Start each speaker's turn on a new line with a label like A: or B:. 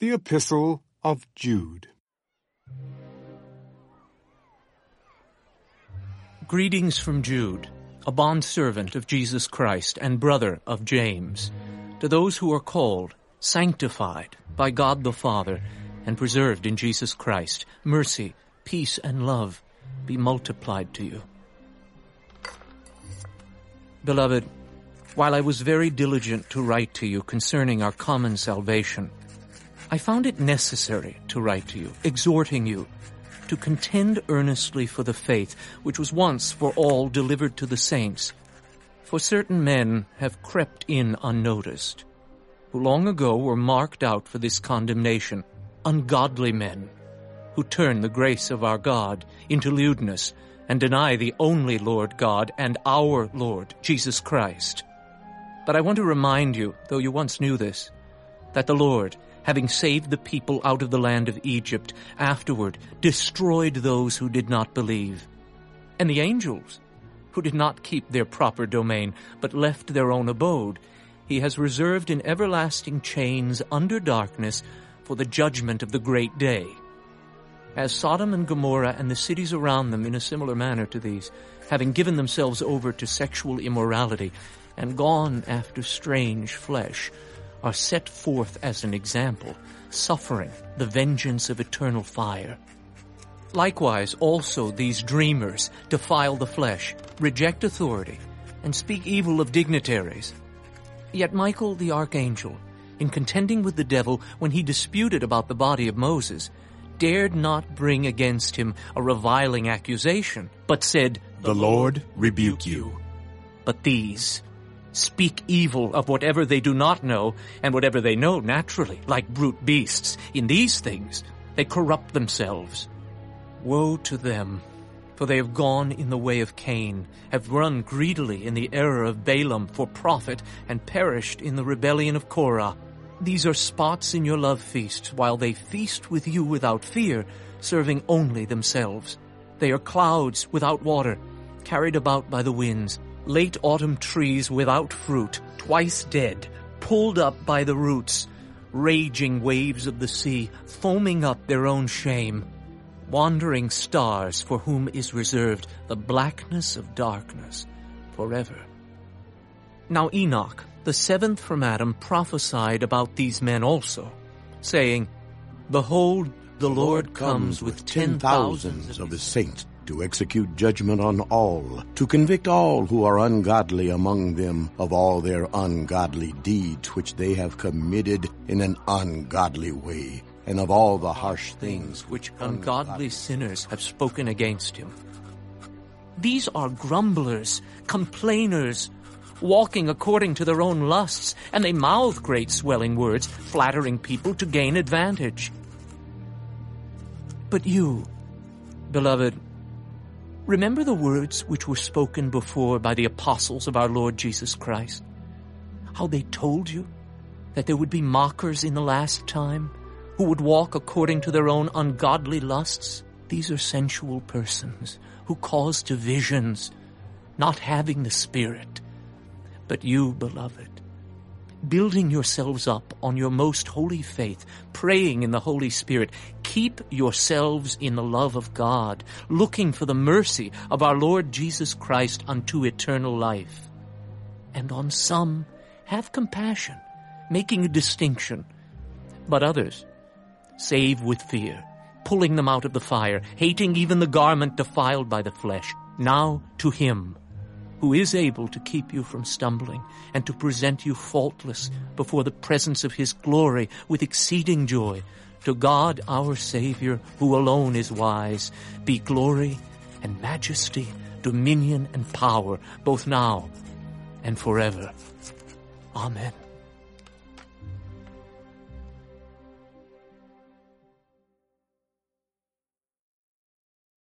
A: The Epistle of Jude.
B: Greetings from Jude, a bondservant of Jesus Christ and brother of James, to those who are called, sanctified by God the Father, and preserved in Jesus Christ, mercy, peace, and love be multiplied to you. Beloved, while I was very diligent to write to you concerning our common salvation, I found it necessary to write to you, exhorting you to contend earnestly for the faith which was once for all delivered to the saints. For certain men have crept in unnoticed, who long ago were marked out for this condemnation, ungodly men, who turn the grace of our God into lewdness and deny the only Lord God and our Lord Jesus Christ. But I want to remind you, though you once knew this, that the Lord, having saved the people out of the land of Egypt, afterward destroyed those who did not believe. And the angels, who did not keep their proper domain, but left their own abode, he has reserved in everlasting chains under darkness for the judgment of the great day. As Sodom and Gomorrah and the cities around them in a similar manner to these, having given themselves over to sexual immorality and gone after strange flesh, are set forth as an example, suffering the vengeance of eternal fire. Likewise, also these dreamers defile the flesh, reject authority, and speak evil of dignitaries. Yet Michael the archangel, in contending with the devil when he disputed about the body of Moses, dared not bring against him a reviling accusation, but said,
A: The Lord rebuke you.
B: But these, speak evil of whatever they do not know, and whatever they know naturally, like brute beasts. In these things they corrupt themselves. Woe to them, for they have gone in the way of Cain, have run greedily in the error of Balaam for profit, and perished in the rebellion of Korah. These are spots in your love feast, while they feast with you without fear, serving only themselves. They are clouds without water, carried about by the winds late autumn trees without fruit, twice dead, pulled up by the roots, raging waves of the sea, foaming up their own shame, wandering stars for whom is reserved the blackness of darkness forever. Now Enoch, the seventh from Adam, prophesied about these men also, saying, Behold, the Lord comes with ten thousands
C: of his saints to execute judgment on all, to convict all who are ungodly among them of all their ungodly deeds which they have committed in an ungodly way, and of all the harsh things
B: which ungodly sinners have spoken against him. These are grumblers, complainers, walking according to their own lusts, and they mouth great swelling words, flattering people to gain advantage. But you, beloved, Remember the words which were spoken before by the apostles of our Lord Jesus Christ? How they told you that there would be mockers in the last time who would walk according to their own ungodly lusts? These are sensual persons who cause divisions, not having the Spirit. But you, beloved, building yourselves up on your most holy faith, praying in the Holy Spirit. Keep yourselves in the love of God, looking for the mercy of our Lord Jesus Christ unto eternal life. And on some, have compassion, making a distinction. But others, save with fear, pulling them out of the fire, hating even the garment defiled by the flesh. Now to Him who is able to keep you from stumbling and to present you faultless before the presence of his glory with exceeding joy. To God our Savior, who alone is wise, be glory and majesty, dominion and power, both now and forever. Amen.